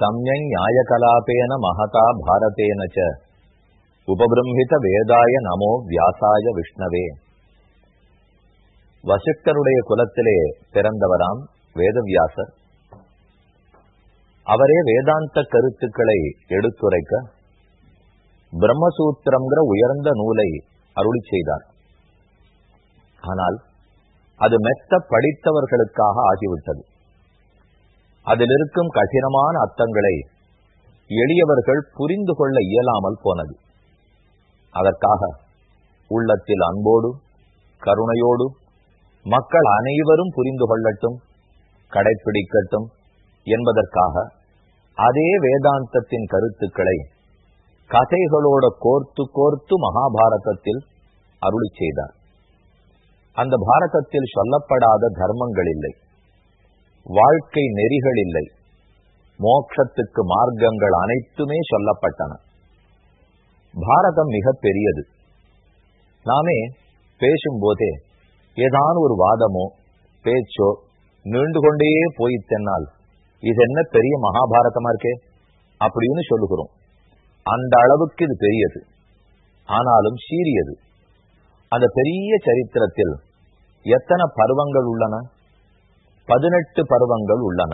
சமயம் நியாயகலாபேன மகதா பாரதேன ச உபபிரம்ஹித வேதாய நமோ வியாசாய விஷ்ணவே வசிஷ்டருடைய குலத்திலே பிறந்தவராம் வேதவியாசர் அவரே வேதாந்த கருத்துக்களை எடுத்துரைக்க பிரம்மசூத்திரம்ங்கிற உயர்ந்த நூலை அருளி செய்தார். ஆனால் அது மெத்த படித்தவர்களுக்காக ஆகிவிட்டது. அதில் இருக்கும் கடினமான அர்த்தங்களை எளியவர்கள் புரிந்து கொள்ள இயலாமல் போனது. அதற்காக உள்ளத்தில் அன்போடு கருணையோடு மக்கள் அனைவரும் புரிந்து கொள்ளட்டும் கடைபிடிக்கட்டும் என்பதற்காக அதே வேதாந்தத்தின் கருத்துக்களை கதைகளோட கோர்த்து கோர்த்து மகாபாரதத்தில் அருளி செய்தார். அந்த பாரதத்தில் சொல்லப்படாத தர்மங்கள் இல்லை. வாழ்க்கை நெறிகள் இல்லை. மோட்சத்துக்கு மார்க்கங்கள் அனைத்துமே சொல்லப்பட்டன. பாரதம் மிக பெரியது. நாமே பேசும்போதே ஏதான் ஒரு வாதமோ பேச்சோ நீண்டு கொண்டே போயித்தென்னால் இது என்ன பெரிய மகாபாரதமா இருக்கே? அப்படின்னு சொல்லுகிறோம். அந்த அளவுக்கு இது பெரியது. ஆனாலும் சீரியது. அந்த பெரிய சரித்திரத்தில் எத்தனை பருவங்கள் உள்ளன? பதினெட்டு பருவங்கள் உள்ளன.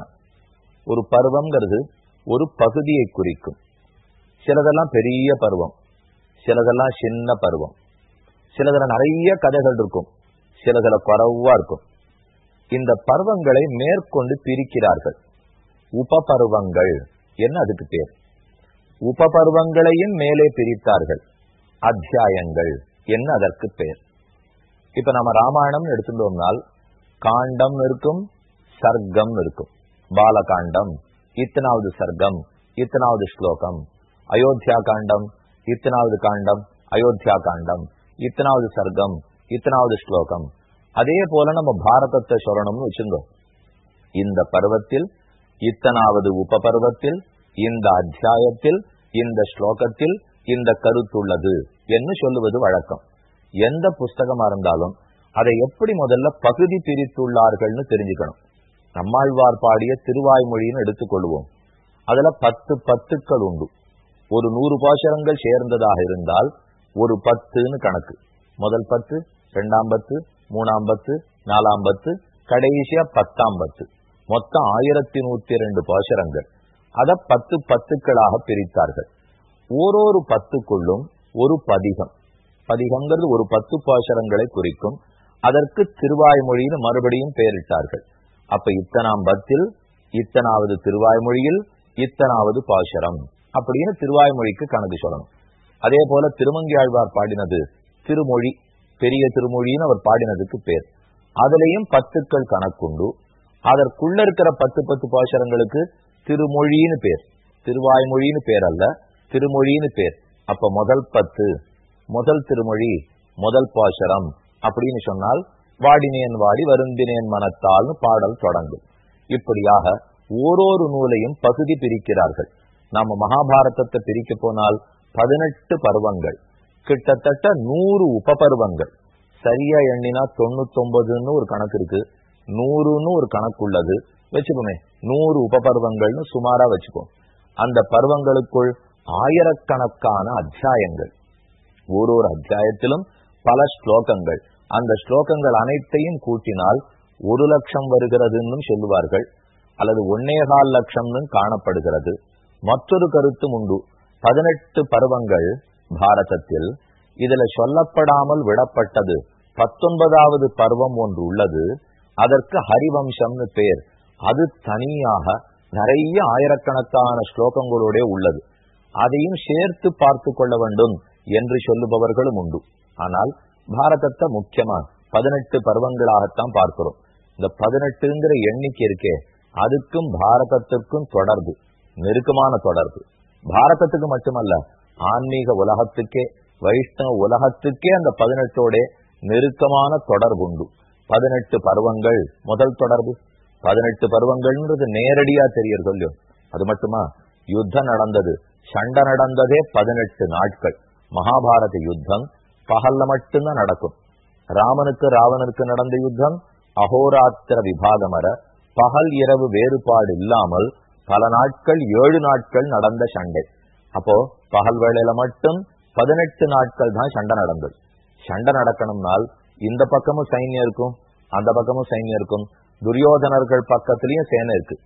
ஒரு பருவம்ங்கிறது ஒரு பகுதியை குறிக்கும். சிலதெல்லாம் பெரிய பருவம் சிலதெல்லாம் சின்ன பருவம். சிலதுல நிறைய கதைகள் இருக்கும் சிலதுல குறவா இருக்கும். இந்த பருவங்களை மேற்கொண்டு பிரிக்கிறார்கள். உபபருவங்கள் என்ன அதுக்கு பேர்? உபபருவங்களையும் மேலே பிரித்தார்கள். அத்தியாயங்கள் என்ன அதற்கு பேர்? இப்ப நம்ம ராமாயணம் எடுத்துட்டோம்னால் காண்டம் இருக்கும் சர்க்கம் இருக்கும். பாலகாண்டம் இத்தனாவது சர்க்கம் இத்தனாவது ஸ்லோகம். அயோத்தியா காண்டம் இத்தனாவது காண்டம் அயோத்தியா காண்டம். இத்தனாவது சர்க்கம் இத்தனாவது ஸ்லோகம். அதே போல நம்ம பாரதத்தை சொல்லணும்னு வச்சுங்கோ. இந்த பருவத்தில் இத்தனாவது உப பருவத்தில் இந்த அத்தியாயத்தில் இந்த ஸ்லோகத்தில் இந்த கருத்துள்ளது என்று சொல்லுவது வழக்கம். எந்த புஸ்தகமா இருந்தாலும் அதை எப்படி முதல்ல பகுதி பிரித்துள்ளார்கள்னு தெரிஞ்சுக்கணும். நம்மாழ்வார் பாடிய திருவாய்மொழின்னு எடுத்துக்கொள்வோம். அதுல பத்து பத்துக்கள் உண்டு. ஒரு நூறு பாசரங்கள் சேர்ந்ததாக இருந்தால் ஒரு பத்துன்னு கணக்கு. முதல் பத்து ரெண்டாம் பத்து மூணாம் பத்து நாலாம் பத்து கடைசியா பத்தாம் பத்து. மொத்தம் ஆயிரத்தி நூத்தி ரெண்டு பாசரங்கள். அத பத்து பத்துக்களாக பிரித்தார்கள். ஓரொரு பத்துக்குள்ளும் ஒரு பதிகம். பதிகங்கிறது ஒரு பத்து பாசரங்களை குறிக்கும். அதற்கு திருவாய்மொழின்னு மறுபடியும் பெயரிட்டார்கள் அப்ப இத்தனாம் பத்தில் இத்தனாவது திருவாய்மொழியில் இத்தனாவது பாசுரம் அப்படின்னு திருவாய்மொழிக்கு கணக்கு சொல்லணும். அதே போல திருமங்கியாழ்வார் பாடினது திருமொழி பெரிய திருமொழின்னு அவர் பாடினதுக்கு பேர். அதுலயும் பத்துக்கள் கணக்குண்டு. அதற்குள்ள இருக்கிற பத்து பத்து பாசுரங்களுக்கு திருமொழின்னு பேர். திருவாய்மொழின்னு பேர் அல்ல திருமொழின்னு பேர். அப்ப முதல் பத்து முதல் திருமொழி முதல் பாசுரம் அப்படின்னு சொன்னால் வாடினேன் வாடி வருந்தினேன் மனத்தால்னு பாடல் தொடங்கும். இப்படியாக ஓரொரு நூலையும் பகுதி பிரிக்கிறார்கள். நாம மகாபாரதத்தை பிரிக்க போனால் பதினெட்டு பருவங்கள் கிட்டத்தட்ட நூறு உபபருவங்கள். சரியா எண்ணினா தொண்ணூத்தொன்பதுன்னு ஒரு கணக்கு இருக்கு. நூறுன்னு ஒரு கணக்கு உள்ளது. வச்சுக்கோமே நூறு உபபர்வங்கள்னு சுமாரா வச்சுக்கோ அந்த பருவங்களுக்குள் ஆயிரக்கணக்கான அத்தியாயங்கள். ஒரு ஒரு அத்தியாயத்திலும் பல ஸ்லோகங்கள். அந்த ஸ்லோகங்கள் அனைத்தையும் கூட்டினால் ஒரு லட்சம் வருகிறதுன்னு சொல்லுவார்கள். அல்லது ஒன்னேகால் லட்சம்னு காணப்படுகிறது. மற்றொரு கருத்தும் உண்டு. பதினெட்டு பருவங்கள் பாரதத்தில். இதுல சொல்லப்படாமல் விடப்பட்டது. பத்தொன்பதாவது பருவம் ஒன்று உள்ளது. அதற்கு ஹரிவம்சம்னு பேர். அது தனியாக நிறைய ஆயிரக்கணக்கான ஸ்லோகங்களோட உள்ளது. அதையும் சேர்த்து பார்த்து கொள்ள வேண்டும் என்று சொல்லுபவர்களும் உண்டு. ஆனால் பாரதத்தை முக்கியமா பதினெட்டு பருவங்களாகத்தான் பார்க்கிறோம். இந்த பதினெட்டுங்கிற எண்ணிக்கை இருக்கே அதுக்கும் பாரதத்திற்கும் தொடர்பு நெருக்கமான தொடர்பு. பாரதத்துக்கு மட்டுமல்ல ஆன்மீக உலகத்துக்கே வைஷ்ணவ உலகத்துக்கே அந்த பதினெட்டோட நெருக்கமான தொடர்பு உண்டு பதினெட்டு பருவங்கள் முதல் தொடர்பு. பதினெட்டு பருவங்கள்ன்றது நேரடியா தெரியற இல்லையோ அது மட்டுமா யுத்தம் நடந்தது. சண்டை நடந்ததே பதினெட்டு நாட்கள். மகாபாரத யுத்தம் பகல்ல மட்டும்தான் நடக்கும். ராமனுக்கு ராவணனுக்கு நடந்த யுத்தம் அகோராத்திர விபாகமர பகல் இரவு வேறுபாடு இல்லாமல் பல நாட்கள் ஏழு நாட்கள் நடந்த சண்டை. அப்போ பகல் வேளையில மட்டும் பதினெட்டு நாட்கள் தான் சண்டை நடந்தது. சண்டை நடக்கணும்னால் இந்த பக்கமும் சைன்யம் இருக்கும் அந்த பக்கமும் சைன்யம் இருக்கும். துரியோதனர்கள் பக்கத்திலயும் சேனை இருக்கு.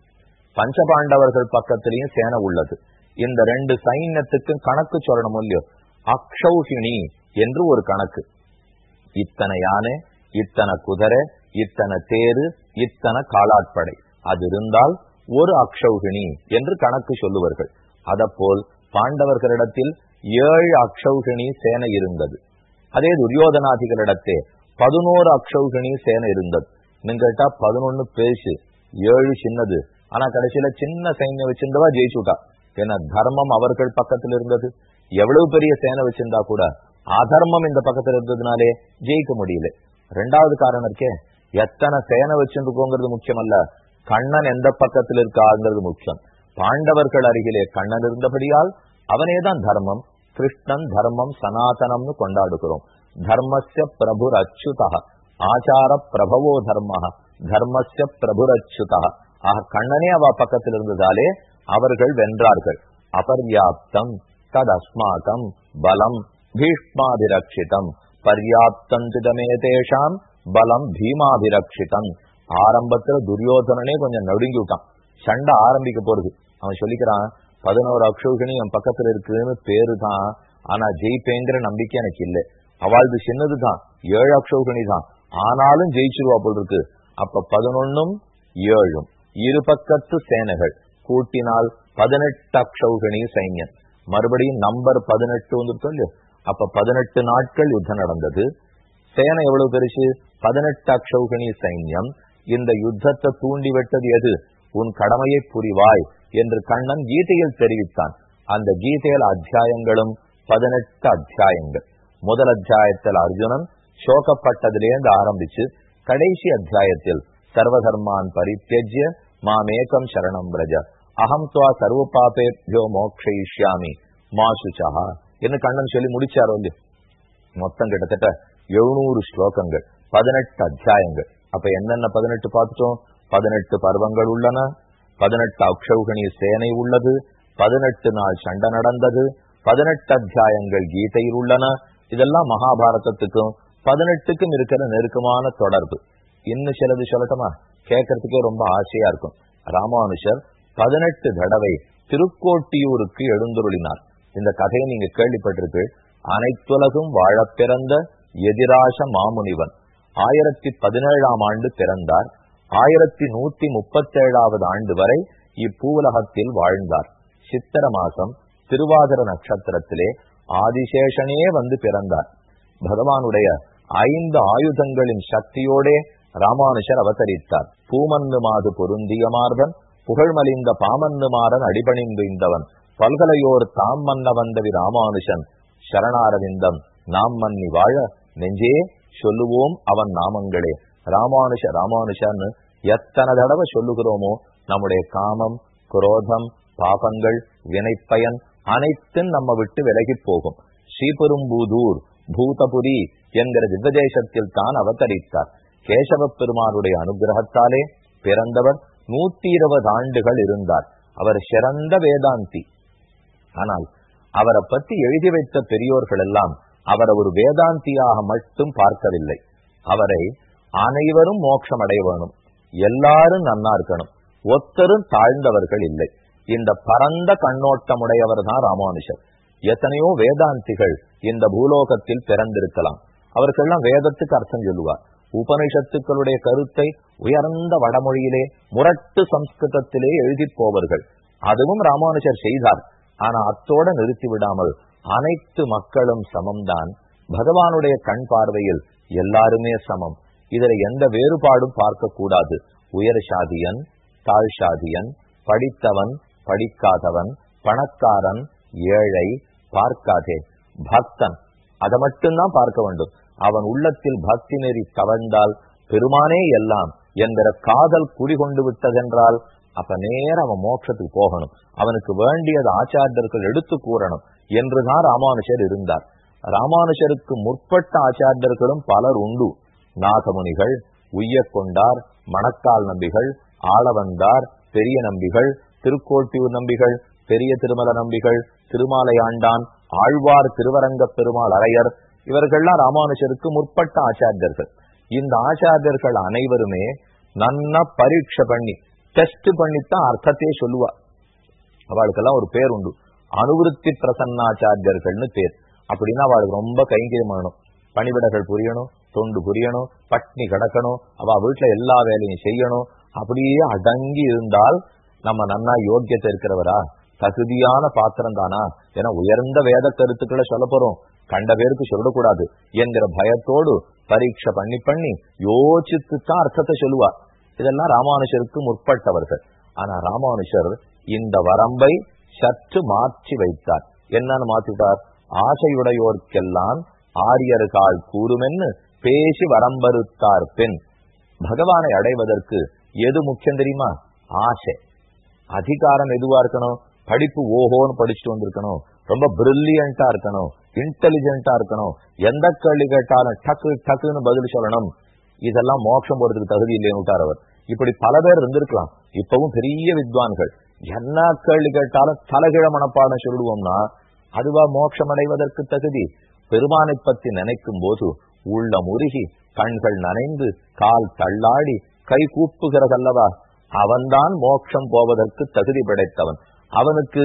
பஞ்சபாண்டவர்கள் பக்கத்திலயும் சேனை உள்ளது. இந்த ரெண்டு சைன்யத்துக்கும் கணக்கு சொல்லணும் இல்லையோ? அக்ஷௌஹிணி என்று ஒரு கணக்கு. இத்தனை யானை இத்தனை குதிரை இத்தனை தேரு இத்தனை காலாட்படை. அது இருந்தால் ஒரு அக்ஷௌகிணி என்று கணக்கு சொல்லுவார்கள். அதப்போல் பாண்டவர்களிடத்தில் ஏழு அக்ஷௌகிணி சேனை இருந்தது. அதே துரியோதனாதிகளிடத்தே பதினோரு அக்ஷௌகிணி சேனை இருந்தது. நீங்க கேட்டா பதினொன்னு பேசு ஏழு சின்னது. ஆனா கடைசியில சின்ன சைன்யம் வச்சிருந்தவா ஜெயிச்சுட்டா ஏன்னா தர்மம் அவர்கள் பக்கத்தில் இருந்தது எவ்வளவு பெரிய சேனை வச்சிருந்தா கூட அதர்மம் இந்த பக்கத்துல இருந்ததுனாலே ஜெயிக்க முடியல. ரெண்டாவது காரணம் இருக்கே எத்தனை சேனை வச்சிருக்கோங்கிறது முக்கியமல்ல. கண்ணன் எந்த பக்கத்தில் இருக்காங்கிறது முக்கியம். பாண்டவர்கள் அருகிலே கண்ணன் இருந்தபடியால் அவனேதான் தர்மம். கிருஷ்ணன் தர்மம் சனாதனம்னு கொண்டாடுகிறோம். தர்மஸ்ய பிரபுர் அச்சுதா ஆச்சார பிரபவோ தர்ம. தர்மஸ்ய பிரபுர் அச்சுதா ஆக கண்ணனே அவ பக்கத்தில் இருந்ததாலே அவர்கள் வென்றார்கள். அபர்யாப்தம் ததஸ்மாகம் பலம். பீஷ்மாபிரக்ஷிதம் பர்யாப்தந்திதமே தேஷாம் பலம் பீமாபிரக்ஷிதம் ஆரம்பத்துல துரியோதனனே கொஞ்சம் நடுங்கி விட்டான். சண்டை ஆரம்பிக்க போறது. அவன் சொல்லிக்கிறான் பதினோரு அக்ஷோகணி என் பக்கத்துல இருக்குன்னு பேரு தான் ஆனா ஜெயிப்பேங்கிற நம்பிக்கை எனக்கு இல்லை. அவளது சின்னது தான் ஏழு அக்ஷோகணி தான். ஆனாலும் ஜெயிச்சிருவா போல் இருக்கு அப்ப பதினொன்னும் ஏழும். இரு பக்கத்து சேனைகள். கூட்டினால் பதினெட்டு அக்ஷௌகணி சைன்யம். மறுபடியும் நம்பர் பதினெட்டு வந்துருக்கோம் இல்லையோ? அப்ப பதினெட்டு நாட்கள் யுத்தம் நடந்தது. சேனை எவ்வளவு பெருசு? பதினெட்டு அக்ஷௌகணி சைன்யம். இந்த யுத்தத்தை தூண்டி விட்டது எது? உன் கடமையை புரிவாய் என்று கண்ணன் கீதையில் தெரிவித்தான். அந்த கீதையில் அத்தியாயங்களும் பதினெட்டு அத்தியாயங்கள். முதல் அத்தியாயத்தில் அர்ஜுனன் சோகப்பட்டதிலேருந்து ஆரம்பிச்சு கடைசி அத்தியாயத்தில் சர்வதர்மான் பரித்தியஜ்ய மாமேகம் சரணம் பிரஜ. அகம் துவா சர்வ பாபேபியோ மோக்ஷயிஷ்யாமி. மாசுச்சா என்று கண்ணன் சொல்லி முடிச்சார் வந்து மொத்தம் கிட்டத்தட்ட எழுநூறு ஸ்லோகங்கள் பதினெட்டு அத்தியாயங்கள் அப்ப என்னென்ன பதினெட்டு பார்த்துட்டோம் பதினெட்டு பருவங்கள் உள்ளன பதினெட்டு அக்ஷௌகணி சேனை உள்ளது பதினெட்டு நாள் சண்டை நடந்தது பதினெட்டு அத்தியாயங்கள் கீதையில் உள்ளன இதெல்லாம் மகாபாரதத்துக்கும் பதினெட்டுக்கும் இருக்கிற நெருக்கமான தொடர்பு இன்னும் சிலது சொல்லட்டுமா கேட்கறதுக்கே ரொம்ப ஆசையா இருக்கும் ராமானுஷர் பதினெட்டு தடவை திருக்கோட்டியூருக்கு எழுந்துருளினார் இந்த கதையை நீங்க கேள்விப்பட்டிருக்கு. அனைத்துலகும் வாழ பிறந்த எதிராச மாமுனிவன். ஆயிரத்தி பதினேழாம் ஆண்டு பிறந்தார். ஆயிரத்தி நூத்தி முப்பத்தேழாவது ஆண்டு வரை இப்பூலகத்தில் வாழ்ந்தார். சித்திர மாசம் திருவாதிர நட்சத்திரத்திலே ஆதிசேஷனே வந்து பிறந்தார். பகவானுடைய ஐந்து ஆயுதங்களின் சக்தியோடே ராமானுஷர் அவதரித்தார். பூமன்னு மாது பொருந்திய மார்பன் புகழ்மலிந்த பாமன்னு மாறன் அடிபணிந்து இந்தவன். பல்கலையோர் தாம் மன்ன வந்தவி ராமானுஷன் சரணாரவிந்தம். நாம் மன்னி வாழ நெஞ்சே சொல்லுவோம் அவன் நாமங்களே. ராமானுஷ ராமானுஷன்னு எத்தனை தடவை சொல்லுகிறோமோ நம்முடைய காமம் குரோதம் பாபங்கள் வினைப்பயன் அனைத்தும் நம்ம விட்டு விலகி போகும். ஸ்ரீபெரும்பூதூர் பூதபுரி என்கிற திவ்வதேசத்தில் தான் அவதரித்தார். கேசவ பெருமானுடைய அனுகிரகத்தாலே பிறந்தவர் நூத்தி இருபது ஆண்டுகள் இருந்தார். அவர் சிறந்த வேதாந்தி. ஆனால் அவரை பத்தி எழுதி வைத்த பெரியோர்கள் எல்லாம் அவரை ஒரு வேதாந்தியாக மட்டும் பார்க்கவில்லை. அவரை அனைவரும் மோட்சம் அடைய வேணும் எல்லாரும் நன்னா இருக்கணும். ஒத்தரும் தாழ்ந்தவர்கள் இல்லை. இந்த பரந்த கண்ணோட்டமுடையவர் தான் ராமானுஷர் எத்தனையோ வேதாந்திகள் இந்த பூலோகத்தில் பிறந்திருக்கலாம். அவர்கள்லாம் வேதத்துக்கு அர்த்தம் சொல்லுவார். உபனிஷத்துக்களுடைய கருத்தை உயர்ந்த வடமொழியிலே முரட்டு சம்ஸ்கிருதத்திலே எழுதி போவர்கள். அதுவும் ராமானுஜர் செய்தார். ஆனா அத்தோட நிறுத்தி விடாமல் அனைத்து மக்களும் சமம்தான். பகவானுடைய கண் பார்வையில் எல்லாருமே சமம். இதுல எந்த வேறுபாடும் பார்க்க கூடாது உயர் சாதியன் தாழ் சாதியன் படித்தவன் படிக்காதவன் பணக்காரன் ஏழை பார்க்காதே. பக்தன். அதை மட்டும்தான் பார்க்க வேண்டும். அவன் உள்ளத்தில் பக்தி நெறி கவர்ந்தால் பெருமானே எல்லாம் என்கிற காதல் குடிகொண்டு விட்டதென்றால் அப்ப நேரம் அவன் மோட்சத்துக்கு போகணும். அவனுக்கு வேண்டியது ஆச்சாரியர்கள் எடுத்து கூறணும். என்றுதான் ராமானுஷர் இருந்தார். ராமானுஷருக்கு முற்பட்ட ஆச்சாரியர்களும் பலர் உண்டு. நாகமுனிகள் உய்ய கொண்டார் மணக்கால் நம்பிகள் ஆளவந்தார் பெரிய நம்பிகள் திருக்கோட்டியூர் நம்பிகள் பெரிய திருமல நம்பிகள் திருமாலையாண்டான் ஆழ்வார் திருவரங்க பெருமாள் அரையர் இவர்கள்லாம் ராமானுஷருக்கு முற்பட்ட ஆச்சாரியர்கள். இந்த ஆச்சாரியர்கள் அனைவருமே நன்னா பரீட்சை பண்ணி டெஸ்ட் பண்ணித்தான் அர்த்தத்தையே சொல்லுவா. அவளுக்கெல்லாம் ஒரு பேர் உண்டு. அனுவிருத்தி பிரசன்னாச்சாரியர்கள்னு பேர். அப்படின்னா அவளுக்கு ரொம்ப கைங்கரியம் பண்ணணும் பணிவிடர்கள் புரியணும் தொண்டு புரியணும் பட்னி கிடக்கணும் அவ வீட்டுல எல்லா வேலையும் செய்யணும். அப்படியே அடங்கி இருந்தால் நம்ம நன்னா யோக்கியத்தை இருக்கிறவரா? தகுதியான பாத்திரம் தானா? ஏன்னா உயர்ந்த வேத கருத்துக்களை சொல்ல போறோம். கண்ட பேருக்கு சொல்லக்கூடாது. என்கிற பயத்தோடு பரீட்சை பண்ணி பண்ணி யோசித்து தான் அர்த்தத்தை சொல்லுவா. இதெல்லாம் ராமானுஷருக்கு முற்பட்டவர்கள். ஆனா ராமானுஷர் இந்த வரம்பை சற்று மாற்றி வைத்தார். என்னன்னு மாத்திட்டார் ஆசையுடையோர்க்கெல்லாம் ஆரியர்கால் கூறுமென்னு பேசி வரம்பருத்தார் பெண். பகவானை அடைவதற்கு எது முக்கியம் தெரியுமா? ஆசை. அதிகாரம் எதுவா இருக்கணும்? படிப்பு ஓஹோன்னு படிச்சுட்டு வந்திருக்கணும். ரொம்ப பிரில்லியண்டா இருக்கணும். இன்டெலிஜென்டா இருக்கணும். எந்த கேள்வி கேட்டாலும் டக்கு டக்குன்னு பதில் சொல்லணும். இதெல்லாம் மோட்சம் போறதுக்கு தகுதி இல்லைன்னு விட்டார் அவர். இப்படி பல பேர் இருந்திருக்கலாம். இப்பவும் பெரிய வித்வான்கள். என்ன கேள்வி கேட்டாலும் தலகிழ மனப்பாடம் சொல்லுவோம்னா அதுவா மோட்சம் அடைவதற்கு தகுதி. பெருமானை பத்தி நினைக்கும் போது உள்ள முருகி கண்கள் நனைந்து கால் தள்ளாடி கை கூப்புகிறதல்லவா? அவன்தான் மோட்சம் போவதற்கு தகுதி படைத்தவன். அவனுக்கு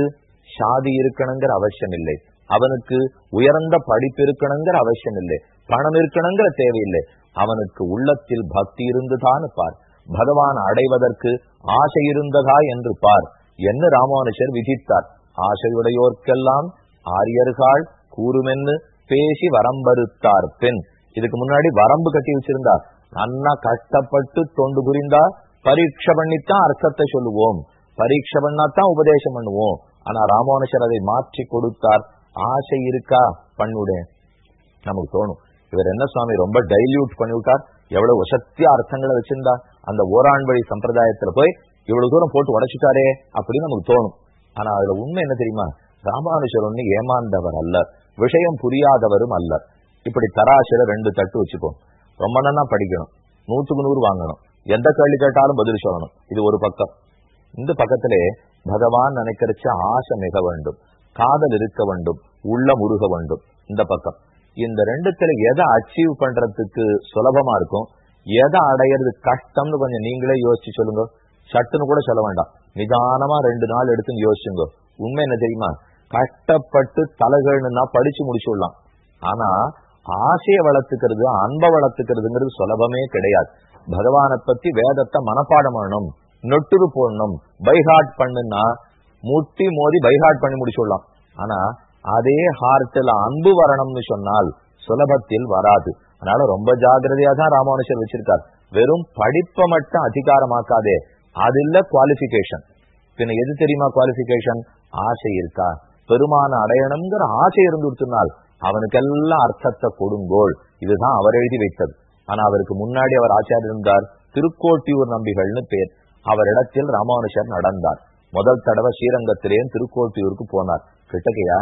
சாதி இருக்கணுங்கிற அவசியம் இல்லை அவனுக்கு உயர்ந்த படிப்பு இருக்கணுங்கிற அவசியம் இல்லை பணம் இருக்கணுங்கிற தேவையில்லை. அவனுக்கு உள்ளத்தில் பக்தி இருந்துதான் பார். பகவான் அடைவதற்கு ஆசை இருந்ததா என்று பார். என்ன ராமானுஷர் விதித்தார். ஆசையுடையோர்க்கெல்லாம் ஆரியர்கள் கூறுமென்னு பேசி வரம்பறுத்தார் பெண். இதுக்கு முன்னாடி வரம்பு கட்டி வச்சிருந்தார். நன்னா கஷ்டப்பட்டு தொண்டு புரிந்தா பரீட்சை பண்ணித்தான் அர்த்தத்தை சொல்லுவோம். பரீட்சை பண்ணாதான் உபதேசம் பண்ணுவோம். ஆனா ராமானுஷர் அதை மாற்றி கொடுத்தார். ஆசை இருக்கா? பண்ணுடேன் நமக்கு தோணும். இவர் என்ன சுவாமி ரொம்ப டைல்யூட் பண்ணிவிட்டார். எவ்வளவு வசத்தியா அர்த்தங்களை வச்சிருந்தா அந்த ஓராண் வழி சம்பிரதாயத்துல போய் இவ்வளவு தூரம் போட்டு உடைச்சிட்டாரே அப்படின்னு நமக்கு தோணும். ஆனா அதுல உண்மை என்ன தெரியுமா? ராமானுஷர் ஒண்ணு ஏமாந்தவர் அல்ல விஷயம் புரியாதவரும் அல்ல இப்படி தராசில ரெண்டு தட்டு வச்சுப்போம். ரொம்ப நன்னா படிக்கணும். நூத்துக்கு நூறு வாங்கணும். எந்த கேள்வி கேட்டாலும் பதில் சொல்லணும். இது ஒரு பக்கம். இந்த பக்கத்திலே பகவான் நினைக்கிறச்ச ஆசை மிக வேண்டும். காதல் இருக்க வேண்டும். உள்ள முருக வேண்டும். இந்த பக்கம். இந்த ரெண்டுத்துல எதை அச்சீவ் பண்றதுக்கு சுலபமா இருக்கும்? எதை அடையிறது கஷ்டம்னு கொஞ்சம் நீங்களே யோசிச்சு சொல்லுங்க. சட்டுன்னு கூட சொல்ல வேண்டாம். நிதானமா ரெண்டு நாள் எடுத்துன்னு யோசிச்சுங்க. உண்மை என்ன தெரியுமா? கஷ்டப்பட்டு தலைகள்னா படிச்சு முடிச்சுடலாம் ஆனா ஆசைய வளர்த்துக்கிறது அன்பை வளர்த்துக்கிறதுங்கிறது சுலபமே கிடையாது. பகவானை பத்தி வேதத்தை மனப்பாடம் பண்ணணும் நொட்டுரு போடணும் பைஹார்ட் பண்ணுன்னா முட்டி மோதி பைஹார்ட் பண்ணி முடிச்சுடலாம் ஆனா அதே ஹார்ட்ல அன்பு வரணும்னு சொன்னால் சுலபத்தில் வராது. அதனால ரொம்ப ஜாகிரதையா தான் ராமானுஷர் வச்சிருக்கார். வெறும் படிப்பை மட்டும் அதிகாரமாக்காதே. அது இல்ல குவாலிபிகேஷன் பின்ன எது தெரியுமா குவாலிபிகேஷன் ஆசை இருக்கா? பெருமான அடையணுங்கிற ஆசை இருந்துருச்சுனால் அவனுக்கெல்லாம் அர்த்தத்தை கொடுங்கோள். இதுதான் அவர் எழுதி வைத்தது. ஆனா அவருக்கு முன்னாடி அவர் ஆச்சாரியர் இருந்தார். திருக்கோட்டியூர் நம்பிகள்னு பேர். அவரிடத்தில் ராமானுஷர் நடந்தார். முதல் தடவை ஸ்ரீரங்கத்திலேயும் திருக்கோட்டியூருக்கு போனார். கிட்டக்கையா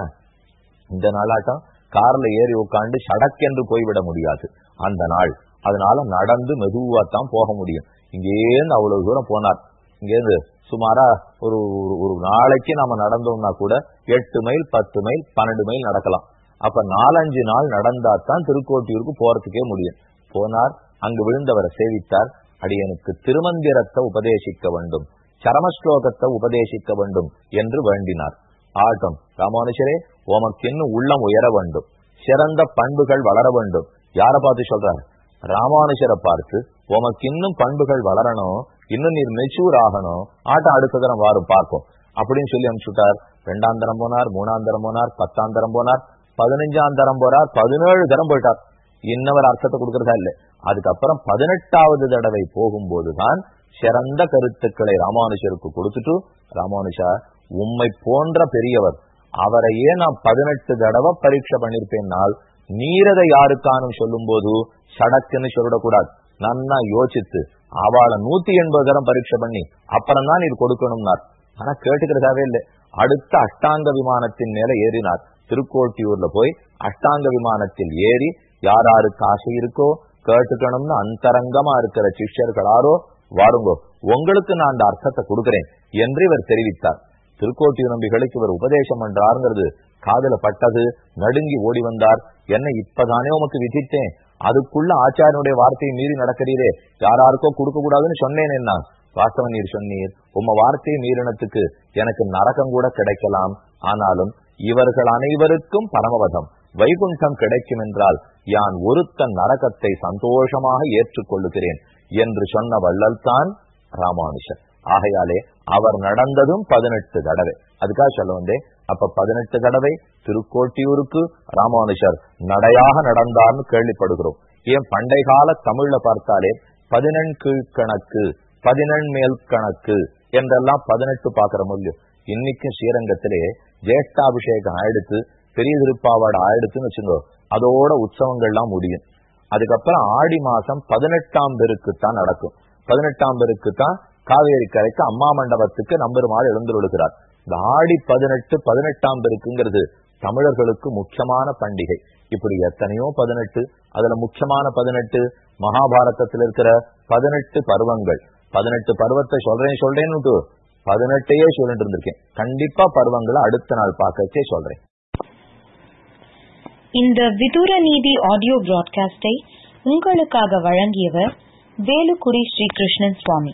இந்த நாளாட்டம்? கார்ல ஏறி உட்காந்து சடக்கென்று போய்விட முடியாது. அந்த நாள். அதனால நடந்து மெதுவா தான் போக முடியும். இங்கேருந்து அவ்வளவு தூரம் போனார். இங்கேருந்து சுமாரா ஒரு ஒரு நாளைக்கு நாம நடந்தோம்னா கூட எட்டு மைல் பத்து மைல் பன்னெண்டு மைல் நடக்கலாம். அப்ப நாலஞ்சு நாள் நடந்தா தான் திருக்கோட்டியூருக்கு போறதுக்கே முடியும். போனார். அங்கு விழுந்தவரை சேவித்தார். அடியனுக்கு திருமந்திரத்தை உபதேசிக்க வேண்டும். சரமஸ்லோகத்தை உபதேசிக்க வேண்டும் என்று வேண்டினார். ஆட்டம். ராமானுஷரே உமக்கு இன்னும் உள்ளம் உயர வேண்டும். சிறந்த பண்புகள் வளர வேண்டும். யார பார்த்து சொல்றாரு? ராமானுஷரை பார்த்து உமக்கு இன்னும் பண்புகள் வளரணும். இன்னும் நீர் மெச்சூர் ஆகணும். ஆட்டம் அடுத்த தரம் வாரும் பார்ப்போம். அப்படின்னு சொல்லி அனுப்பிச்சுட்டார். ரெண்டாம் தரம் போனார் மூணாம் தரம் போனார் பத்தாம் தரம் போனார் பதினஞ்சாம் தரம் போறார் பதினேழு தரம் போயிட்டார். இன்னவர் அர்த்தத்தை கொடுக்கறதா இல்லை. அதுக்கப்புறம் பதினெட்டாவது தடவை போகும்போதுதான் சிறந்த கருத்துக்களை ராமானுஷருக்கு கொடுத்துட்டு ராமானுஷா உம்மை போன்ற பெரியவர் அவரையே நான் பதினெட்டு தடவை பரீட்சை பண்ணிருப்பேன்னால் நீரதை யாருக்கானும் சொல்லும் போது சடக்குன்னு சொல்லிடக்கூடாது நன்னா யோசித்து அவளை நூத்தி எண்பது தரம் பரீட்சை பண்ணி அப்புறம் தான் நீர் கொடுக்கணும்னார் ஆனா கேட்டுக்கிறதாவே இல்லை. அடுத்த அஷ்டாங்க விமானத்தின் மேல ஏறினார். திருக்கோட்டியூர்ல போய் அஷ்டாங்க விமானத்தில் ஏறி யார் யாருக்கு ஆசை இருக்கோ கேட்டுக்கணும்னு அந்தரங்கமா இருக்கிற சிஷ்யர்களாரோ வாருங்கோ உங்களுக்கு நான் அந்த அர்த்தத்தை கொடுக்கிறேன் என்று இவர் தெரிவித்தார். திருக்கோட்டி நம்பிகளுக்கு இவர் உபதேசம் பண்றாருங்கிறது. காதல பட்டது நடுங்கி ஓடி வந்தார். என்ன இப்பதானே உமக்கு விதித்தேன். அதுக்குள்ள ஆச்சாரியனுடைய வார்த்தையை மீறி நடக்கிறீரே. யாராருக்கோ கொடுக்க கூடாதுன்னு சொன்னேன் என்ன? வாஸ்தவ நீர் சொன்னீர். உம்ம வார்த்தையை மீறினத்துக்கு எனக்கு நரகம் கூட கிடைக்கலாம். ஆனாலும் இவர்கள் அனைவருக்கும் பரமவதம். வைகுண்டம் கிடைக்கும் என்றால் யான் ஒருத்தன் நரகத்தை சந்தோஷமாக ஏற்றுக்கொள்ளுகிறேன் என்று சொன்ன வள்ளல் தான் ஆகையாலே அவர் நடந்ததும் பதினெட்டு தடவை. அதுக்காக சொல்ல வந்தேன். அப்ப பதினெட்டு தடவை திருக்கோட்டியூருக்கு ராமானுஷர் நடையாக நடந்தார்னு கேள்விப்படுகிறோம். ஏன் பண்டை கால தமிழ்ல பார்த்தாலே பதினெண் கீழ்கணக்கு பதினெண் மேல் கணக்கு என்றெல்லாம் பதினெட்டு பாக்குற முடியும் இன்னைக்கும் ஸ்ரீரங்கத்திலே ஜேஷ்டாபிஷேகம் ஆயிடுத்து பெரிய திருப்பாவாடு ஆயிடுத்துன்னு வச்சுக்கோ அதோட உற்சவங்கள்லாம் முடியும். அதுக்கப்புறம் ஆடி மாசம் பதினெட்டாம் பேருக்கு தான் நடக்கும். பதினெட்டாம் பேருக்கு தான் காவேரி கரைக்கு அம்மா மண்டபத்துக்கு நம்பருமாறு எழுந்துள்ளார் இந்த ஆடி பதினெட்டு பதினெட்டாம் பெருக்குங்கிறது தமிழர்களுக்கு முக்கியமான பண்டிகை. இப்படி எத்தனையோ பதினெட்டு அதுல முக்கியமான பதினெட்டு மகாபாரதத்தில் இருக்கிற பதினெட்டு பருவங்கள். பதினெட்டு பருவத்தை சொல்றேன் சொல்றேன்னு பதினெட்டையே சொல்லிட்டு இருந்திருக்கேன். கண்டிப்பா பருவங்களை அடுத்த நாள் பார்க்கச்சே சொல்றேன். இந்த விதூர நீதி ஆடியோ பிராட்காஸ்டை உங்களுக்காக வழங்கியவர் வேலுக்குடி ஸ்ரீகிருஷ்ணன் சுவாமி.